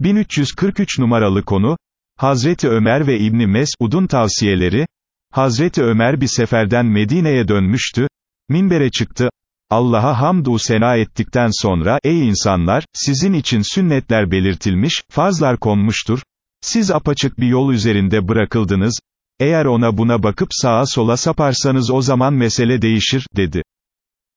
1343 numaralı konu, Hazreti Ömer ve İbni Mesud'un tavsiyeleri, Hazreti Ömer bir seferden Medine'ye dönmüştü, minbere çıktı, Allah'a hamdu sena ettikten sonra, ey insanlar, sizin için sünnetler belirtilmiş, farzlar konmuştur, siz apaçık bir yol üzerinde bırakıldınız, eğer ona buna bakıp sağa sola saparsanız o zaman mesele değişir, dedi.